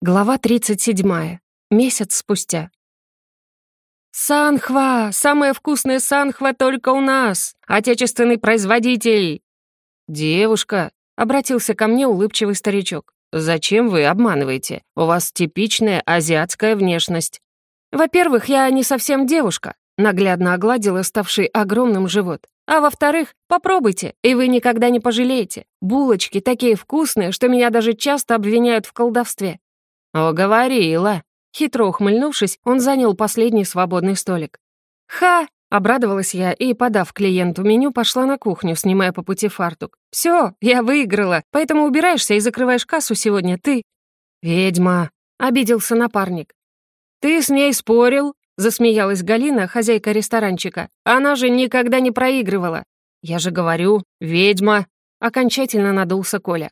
Глава 37. Месяц спустя. «Санхва! Самая вкусная санхва только у нас! Отечественный производитель!» «Девушка!» — обратился ко мне улыбчивый старичок. «Зачем вы обманываете? У вас типичная азиатская внешность». «Во-первых, я не совсем девушка», — наглядно огладила ставший огромным живот. «А во-вторых, попробуйте, и вы никогда не пожалеете. Булочки такие вкусные, что меня даже часто обвиняют в колдовстве. «Уговорила». Хитро ухмыльнувшись, он занял последний свободный столик. «Ха!» — обрадовалась я и, подав клиенту меню, пошла на кухню, снимая по пути фартук. «Всё, я выиграла, поэтому убираешься и закрываешь кассу сегодня ты». «Ведьма!» — обиделся напарник. «Ты с ней спорил?» — засмеялась Галина, хозяйка ресторанчика. «Она же никогда не проигрывала». «Я же говорю, ведьма!» — окончательно надулся Коля.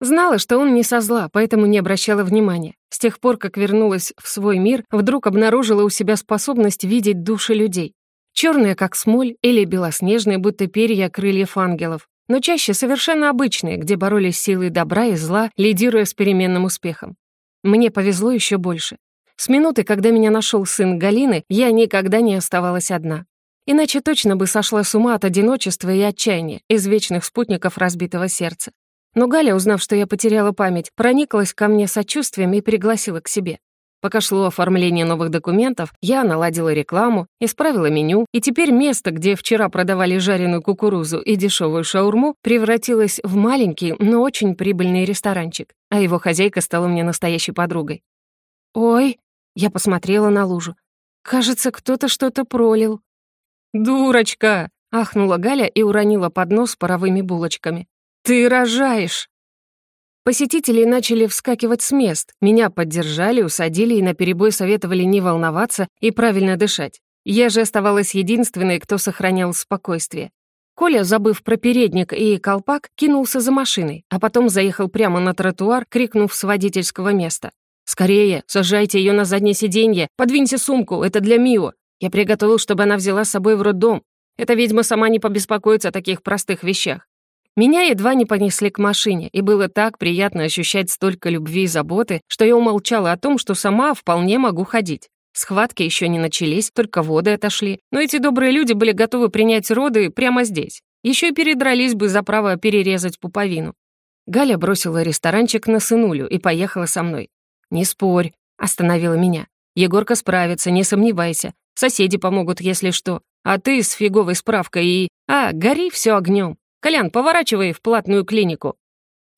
Знала, что он не со зла, поэтому не обращала внимания. С тех пор, как вернулась в свой мир, вдруг обнаружила у себя способность видеть души людей. Черные, как смоль, или белоснежные, будто перья крыльев ангелов. Но чаще совершенно обычные, где боролись силы добра и зла, лидируя с переменным успехом. Мне повезло еще больше. С минуты, когда меня нашел сын Галины, я никогда не оставалась одна. Иначе точно бы сошла с ума от одиночества и отчаяния, из вечных спутников разбитого сердца. Но Галя, узнав, что я потеряла память, прониклась ко мне сочувствием и пригласила к себе. Пока шло оформление новых документов, я наладила рекламу, исправила меню, и теперь место, где вчера продавали жареную кукурузу и дешевую шаурму, превратилось в маленький, но очень прибыльный ресторанчик, а его хозяйка стала мне настоящей подругой. «Ой!» — я посмотрела на лужу. «Кажется, кто-то что-то пролил». «Дурочка!» — ахнула Галя и уронила поднос с паровыми булочками. «Ты рожаешь!» Посетители начали вскакивать с мест. Меня поддержали, усадили и наперебой советовали не волноваться и правильно дышать. Я же оставалась единственной, кто сохранял спокойствие. Коля, забыв про передник и колпак, кинулся за машиной, а потом заехал прямо на тротуар, крикнув с водительского места. «Скорее, сажайте ее на заднее сиденье, подвиньте сумку, это для Мио. Я приготовил, чтобы она взяла с собой в роддом. Эта ведьма сама не побеспокоится о таких простых вещах. Меня едва не понесли к машине, и было так приятно ощущать столько любви и заботы, что я умолчала о том, что сама вполне могу ходить. Схватки еще не начались, только воды отошли, но эти добрые люди были готовы принять роды прямо здесь. Еще и передрались бы за право перерезать пуповину. Галя бросила ресторанчик на сынулю и поехала со мной. «Не спорь», — остановила меня. «Егорка справится, не сомневайся. Соседи помогут, если что. А ты с фиговой справкой и... А, гори все огнем. Колян, поворачивай в платную клинику».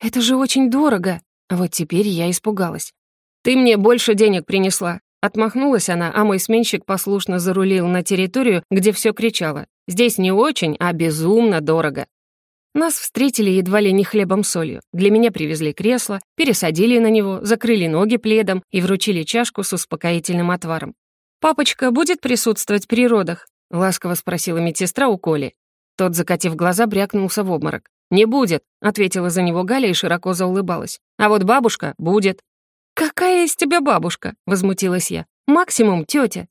«Это же очень дорого». А вот теперь я испугалась. «Ты мне больше денег принесла». Отмахнулась она, а мой сменщик послушно зарулил на территорию, где все кричало. «Здесь не очень, а безумно дорого». Нас встретили едва ли не хлебом-солью. Для меня привезли кресло, пересадили на него, закрыли ноги пледом и вручили чашку с успокоительным отваром. «Папочка будет присутствовать при родах?» — ласково спросила медсестра у Коли. Тот, закатив глаза, брякнулся в обморок. «Не будет», — ответила за него Галя и широко заулыбалась. «А вот бабушка будет». «Какая из тебя бабушка?» — возмутилась я. «Максимум тетя.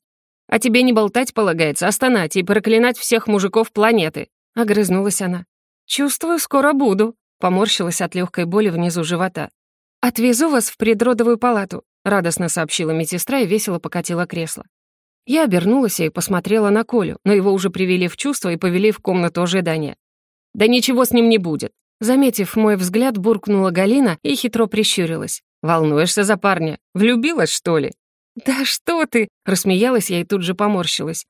А тебе не болтать полагается, а стонать и проклинать всех мужиков планеты», — огрызнулась она. «Чувствую, скоро буду», — поморщилась от легкой боли внизу живота. «Отвезу вас в предродовую палату», — радостно сообщила медсестра и весело покатила кресло. Я обернулась и посмотрела на Колю, но его уже привели в чувство и повели в комнату ожидания. «Да ничего с ним не будет!» Заметив мой взгляд, буркнула Галина и хитро прищурилась. «Волнуешься за парня? Влюбилась, что ли?» «Да что ты!» — рассмеялась я и тут же поморщилась.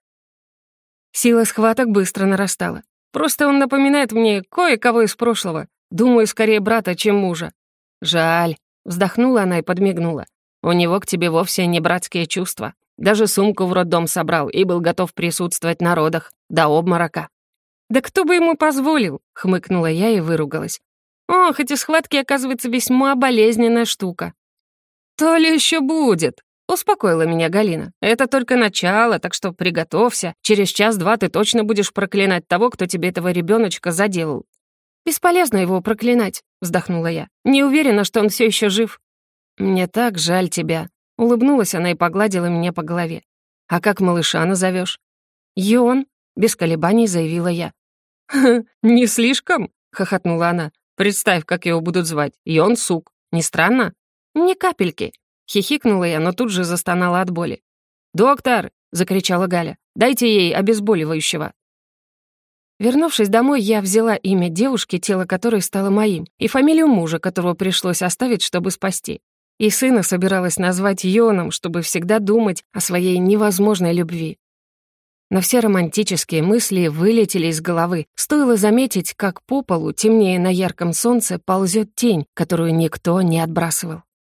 Сила схваток быстро нарастала. Просто он напоминает мне кое-кого из прошлого. Думаю, скорее брата, чем мужа. «Жаль», — вздохнула она и подмигнула. «У него к тебе вовсе не братские чувства. Даже сумку в роддом собрал и был готов присутствовать на родах. До обморока. «Да кто бы ему позволил?» — хмыкнула я и выругалась. «Ох, эти схватки, оказывается, весьма болезненная штука». «То ли еще будет», — успокоила меня Галина. «Это только начало, так что приготовься. Через час-два ты точно будешь проклинать того, кто тебе этого ребеночка заделал». «Бесполезно его проклинать», — вздохнула я. «Не уверена, что он все еще жив». «Мне так жаль тебя», Улыбнулась она и погладила меня по голове. «А как малыша назовешь? «Йон», — без колебаний заявила я. «Не слишком?» — хохотнула она. «Представь, как его будут звать. Йон Сук. Не странно?» «Ни капельки». Хихикнула я, но тут же застонала от боли. «Доктор!» — закричала Галя. «Дайте ей обезболивающего!» Вернувшись домой, я взяла имя девушки, тело которой стало моим, и фамилию мужа, которого пришлось оставить, чтобы спасти. И сына собиралась назвать Йоном, чтобы всегда думать о своей невозможной любви. Но все романтические мысли вылетели из головы. Стоило заметить, как по полу, темнее на ярком солнце, ползет тень, которую никто не отбрасывал.